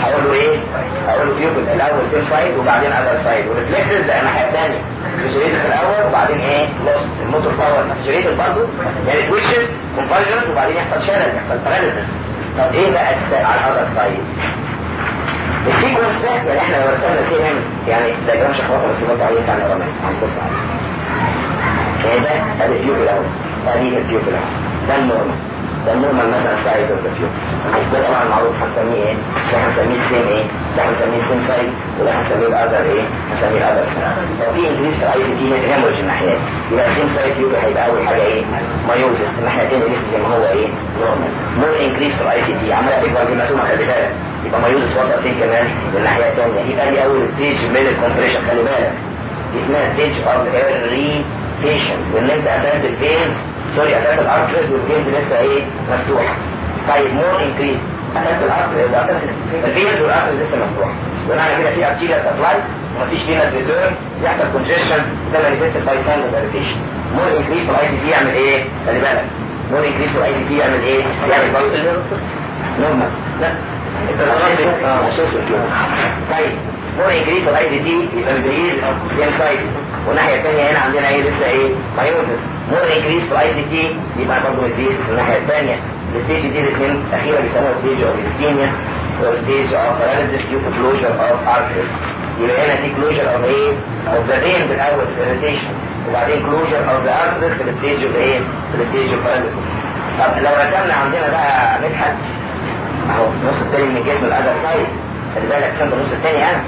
هقول له إيه؟ هقول له بيوبل الأول سيل سايد وبعدين اذر سايد وريفلكسز ده الناحية الثانية فيجريتد في الأول وبعدين إيه؟ لوست الموتور باور فيجريتد برضه يعني تويشن كونفرجنس وبعدين يحصل شلل يحصل باراليسيس طب إيه بقى على الاذر سايد؟ السيكونس ده يعني إحنا لو رسمنا فيه هنا يعني دايجرام شخصيات بس برضه عليه كان رمز هنبص عليه يعني ده في الأول. ادي الفيو في الأول. ده النورمال. النورمال مثلا ذا فيو ده طبعا معروف هنسميه إيه؟ ده هنسميه سيم إيه؟ ده هنسميه سيم سايز وده هنسميه الاذر إيه؟ هنسميه الاذر لو في إنجليز في الاي تي هيمورج الناحيات يبقى سيم سايز فيو هيبقى أول حاجة إيه؟ مايوزس الثانية لسه زي ما هو إيه؟ normal more increase في ال ICT عماله تكبر دي مفهومه خلي بالك يبقى miosis وضع فين كمان للناحيه الثانية يبقى دي أول stage من ال compression خلي بالك اسمها stage of irritation وان انت قتلت الفين سوري قتلت الارترز والفين لسه إيه مفتوحه طيب مور انكريز قتلت الارترز قتلت الفين والارترز لسه مفتوحه بمعنى كده في arterial supply ومفيش venous return يحصل congestion ده manifested by signs of irritation more increase في ال ICT يعمل إيه خلي بالك more increase في ال ICT يعمل إيه يعمل normal لا طيب more increase ال ICT دي يبقى mydriasis same side والناحيه الثانية هنا عندنا إيه؟ لسه إيه؟ miosis more increase ال ICT دي يبقى برضه mydriasis الناحيه الثانية. ال stage دي الاثنين أخيرا بيسموها stage of ischemia و stage of paralysis due closure of arteries يبقى هنا في closure of إيه of the vein بالاول في ال irritation وبعدين closure of the arteries في ال stage of إيه في ال stage of paralysis طب لو رسمنا عندنا بقى مدحت أهو النص الثاني من الجسم ال other side خلي بالك كان النص الثاني أنا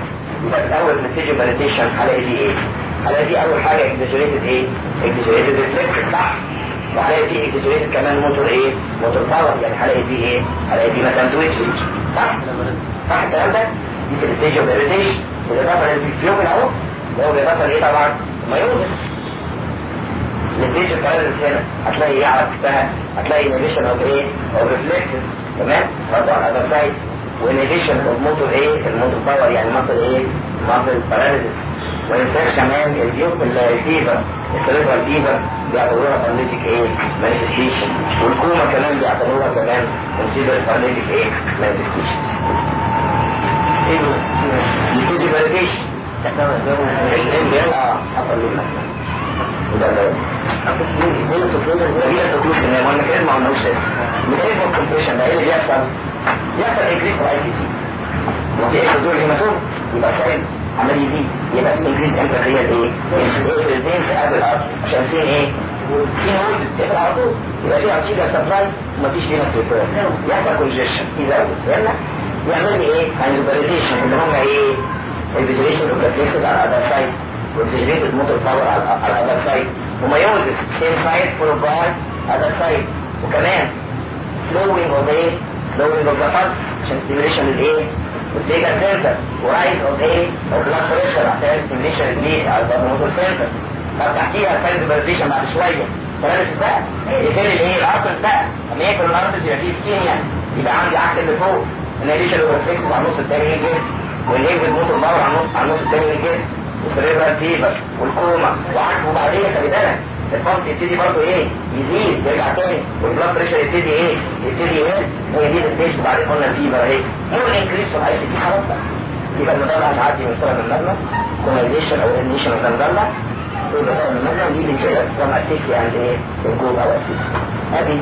يبقى الأول في ال stage of irritation هلاقي فيه إيه؟ هلاقي فيه أول حاجة exaggerated إيه؟ exaggerated reflex صح؟ وهلاقي فيه exaggerated كمان موتور إيه؟ motor power يعني هلاقي فيه إيه؟ هلاقي فيه مثلا twitch صح؟ صح الكلام ده؟ دي في ال stage of irritation بالاضافه للفيومن أهو اللي هو بالاضافه لايه طبعا؟ miosis ال stage ال paralysis هنا هتلاقي إيه على؟ هتلاقي inhibition of إيه؟ of reflexes تمام برضه على ال other side و inhibition of motor إيه ال motor power يعني muscle إيه muscle paralysis ما ننساش كمان الجيوب ال fever ال cerebral fever بيعتبروها paralytic إيه مانيفستيشن والكوما كمان بيعتبروها كمان كونسيدر باراليتيك إيه مانيفستيشن يبتدي فاليديشن آه حصل مثلا وده ده. هنا سكوت هنا سكوت ان وأنا كده ما قلناش لسه بتاعي الكومبريشن ده إيه اللي بيحصل يحصل انكريس في الاي تي سي وفي إيه دول هيماتوم يبقى سائل. عمال يزيد يبقى انكريس إمتى هي الايه؟ الفين في قبل الأرض عشان فين إيه؟ في نود تقفل على طول. يبقى في ارتيجا سبلاي ومفيش فينا سيرفير يحصل كونجيشن يزود يلا. يعمل لي إيه؟ هايبريديشن اللي هم إيه؟ الفيجريشن اوف ريفلكسز على الاذر سايد والسيجريتد موتور باور على الاذر سايد ومايوزس سيم سايد بروفايد اذر سايد وكمان flowing of إيه flowing of the blood عشان stimulation الايه والتيجا سنتر ورايز اوف إيه أو blood pressure عشان stimulation الايه على الموتور سنتر طب تحتيها كاليبريزيشن بعد شوية باراليسيس بقى يقفل الايه الارترز بقى لما يقفل الارترز يبقى فيه سكيميا يبقى عندي عكس اللي فوق انهيليشن اوفر 6 على النص الثاني من الجسم والانهيبل موتور باور على النص الثاني من الجسم والسريبرال فيبر والكوما وعكس وبعدين خلي بالك البامب يبتدي برضه إيه؟ يزيد يرجع تاني. والبلاد بريشر يبتدي إيه؟ يبتدي هي دي الستيج وبعدين قلنا الفيبر اهي مور انكريس في الاي سي تي خلاص بقى يبقى المدلع هتعدي من سبب المبنى كومايزيشن أو انيشن اوف المبنى يبقى سبب المبنى دي بنشيلها كم اسيسي عند إيه؟ الجوب أو اسيسي أدي.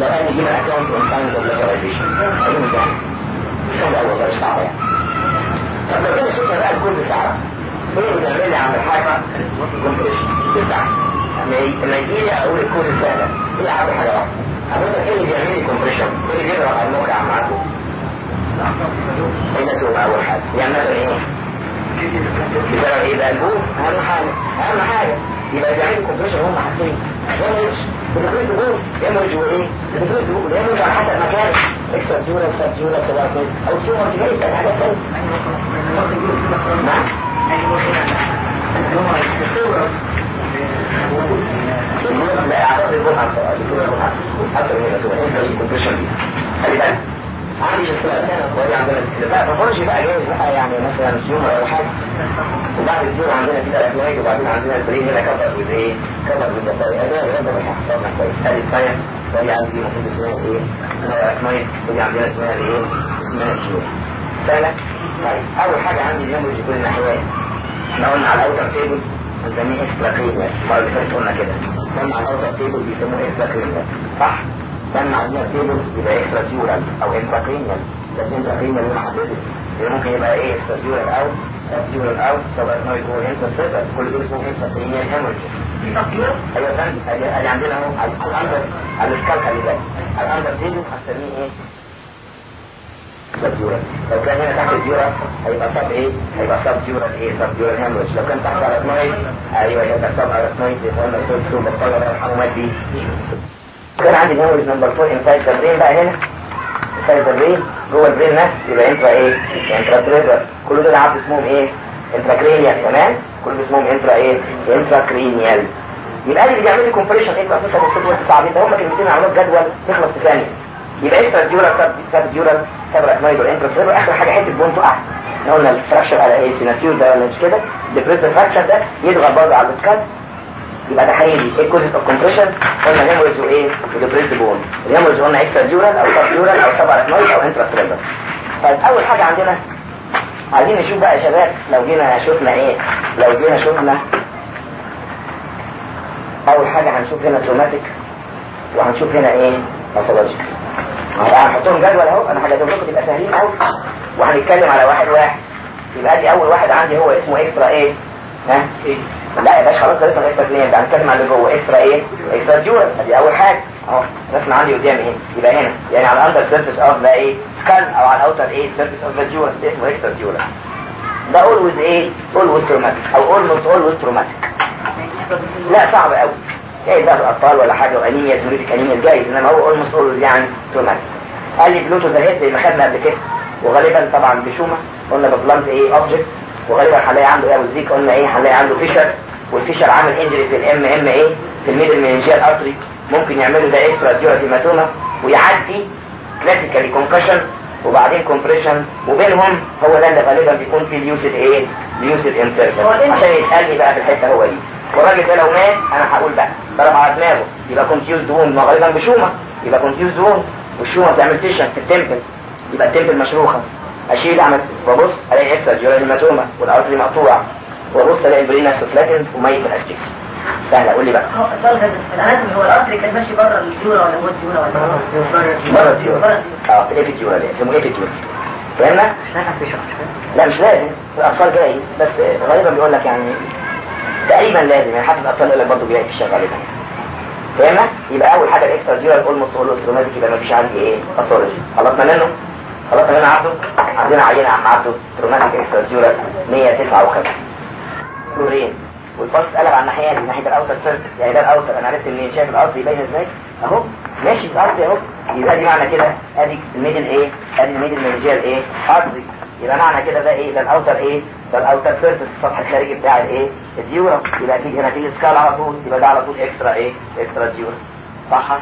ده بقى نجيب الاكونت اون تايمز اوف ليجرايزيشن أدي مثال الشغل أول ده مش صعب يعني طب لو كده شفنا بقى كل ساعة. إيه اللي بيعمل لي عند الحاجة كومبريشن تسعه لما يجي لي أقول حاجة واحدة حضرتك إيه اللي بيعمل لي كومبريشن؟ إيه اللي بيضرب على الموقع معاكم؟ هنا تقوم اول حاجة يعني مثلا إيه؟ إيه اهم حاجة اهم حاجة يبقى بيعملوا كومبريشن هم حاطين يمرج بتكوين جول يمرج وايه؟ بتكوين جول يمرج على حسب مكان اكسترا جولا سب جولا سواء أو سوبر جيتا حاجات ثانية عندي مشكلة وهي عندنا كده فرش بقى جاهز بقى يعني مثلا يوم ولا حاجة وبعد الدور عندنا كده الأكلاج وبعدين عندنا البرين هنا كفر وزي كفر بالبطارية ده ده مش حسابنا كويس هذه الثانية وهي عندي المفروض اسمها إيه؟ اسمها أكمايت ودي عندنا اسمها إيه؟ اسمها الجيو سهلة؟ طيب أول حاجة عندي اليوم يكون الناحيات إحنا قلنا على الأوتر تيبل بنسميه اكسترا كريميال المرة اللي فاتت قلنا كده. قلنا على الأوتر تيبل بيسموه اكسترا كريميال صح؟ كان عندنا table يبقى extra أو intracranial بس intracranial اللي محدده ممكن يبقى إيه؟ extra أو subdural أو سواء ما يكون intra كل دول اسمهم intracranial hemorrhage أيوه فهمت. ادي عندنا أهو على ال inner على على ال inner table هنسميه إيه؟ subdural لو كان هنا تحت ال dura هيبقى sub إيه هيبقى subdural إيه subdural hemorrhage لو كان تحت arachnoid أيوه يبقى سب ارثنويد يبقى قلنا صوت صوت بطلع يرحمه مات دي كان عندي نيورز نمبر 4 انسايد ذا برين بقى هنا انسايد ذا برين جوه البرين نفسه يبقى انترا إيه انترا تريفر كل دول عارف اسمهم إيه انترا كرينيال تمام كل اسمهم انترا إيه انترا كرينيال يبقى اللي بيعمل لي كومبريشن إيه بقى أساسا الصوت وانت صعب هم كلمتين عملوا جدول تخلص في ثانية يبقى انترا ديورال سب سب ديورال سب اكمايد والانترا تريفر اخر حاجة حتة بون تقع إحنا قلنا ال fracture على إيه signature ده ولا مش كده؟ ال depressed fracture ده يضغط برضه على السكات يبقى ده هيجي إيه causes of compression قلنا hemorrhage وايه و depressed bone ال hemorrhage قلنا extradural أو subdural أو subarachnoid أو intracerebral طيب أول حاجة عندنا عايزين نشوف بقى يا شباب لو جينا شفنا إيه لو جينا شفنا أول حاجة هنشوف هنا traumatic وهنشوف هنا إيه pathologic هنحطهم جدول أهو أنا هجيب لكم تبقى سهلين قوي وهنتكلم على واحد واحد. يبقى دي أول واحد عندي هو اسمه extra إيه؟ ها؟ إيه لا يا باشا خلاص خلصنا extra اثنين ده هنتكلم عن اللي جوه extra إيه؟ extradural دي أول حاجة. أهو رسم عندي قدامي إيه يبقى هنا. يعني على ال inner surface of the إيه؟ skull أو على ال outer إيه؟ surface of the dura اسمه extradural ده always إيه؟ always traumatic أو almost always traumatic لا صعب قوي جاي ده الأطفال ولا حاجة وانيميا سوريتك انيميا جايز إنما هو always يعني traumatic قال لي blow to the head زي ما خدنا قبل كده. وغالبا طبعا بشومة قلنا ب blunt إيه object وغالبا هنلاقي عنده إيه والزيك قلنا إيه هنلاقي عنده fissure. وال fissure عامل injury في ال M M إيه في ال middle meningeal artery ممكن يعملوا ده extradural hematoma ويعدي classically concussion وبعدين compression وبينهم هو ده اللي غالبا بيكون فيه ال lucid إيه ال lucid interval عشان يتقال بقى في الحتة هو دي والراجل ده لو مات أنا هقول بقى ضرب على دماغه يبقى contused wound ما غالبا بشومة يبقى contused wound والشومة بتعمل fissure في ال temporal يبقى ال temporal مشروخة. أشيل أعمل وأبص ألاقي extradural hematoma وال artery مقطوع وأبص ألاقي ال brain flattened وميت الاستيكس سهلة قول لي بقى. هو ال anatomy هو ال artery كان ماشي بره ال dura ولا جوه ال dura ولا بره ال dura آه في ال epidural ده اسمه في شرح. لا مش لازم. الاطفال جاي. بس غالبا بيقول لك يعني تقريبا لازم يعني حتى الأطفال يقول لك برضه بيلاقي في الشغل غالبا فهمنا؟ يبقى أول حاجة الإكسترا ديورا أولموست اولوستروماتيك يبقى مفيش عندي إيه؟ باثولوجي خلصنا منه خلاص أنا عبده عندنا عينة عم عبده تروماتيك إكسترا ديورا 159 كلورين والباص قلب على الناحية دي ناحية الأوتر سيرفيس يعني ده الأوتر. أنا عرفت منين شايف الأرض يبين إزاي؟ أهو. ماشي في الأرض أهو. يبقى دي معنى كده. أدي ال middle إيه؟ أدي ال middle meningeal إيه؟ artery يبقى معنى كده ده إيه؟ ده ال outer إيه؟ ده ال outer surface السطح الخارجي بتاع الإيه؟ ال dura يبقى تيجي هنا تيجي skull على طول يبقى ده على طول extra إيه؟ extradural صح؟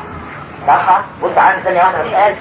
صح؟ بص عندي ثانية واحدة مش قادر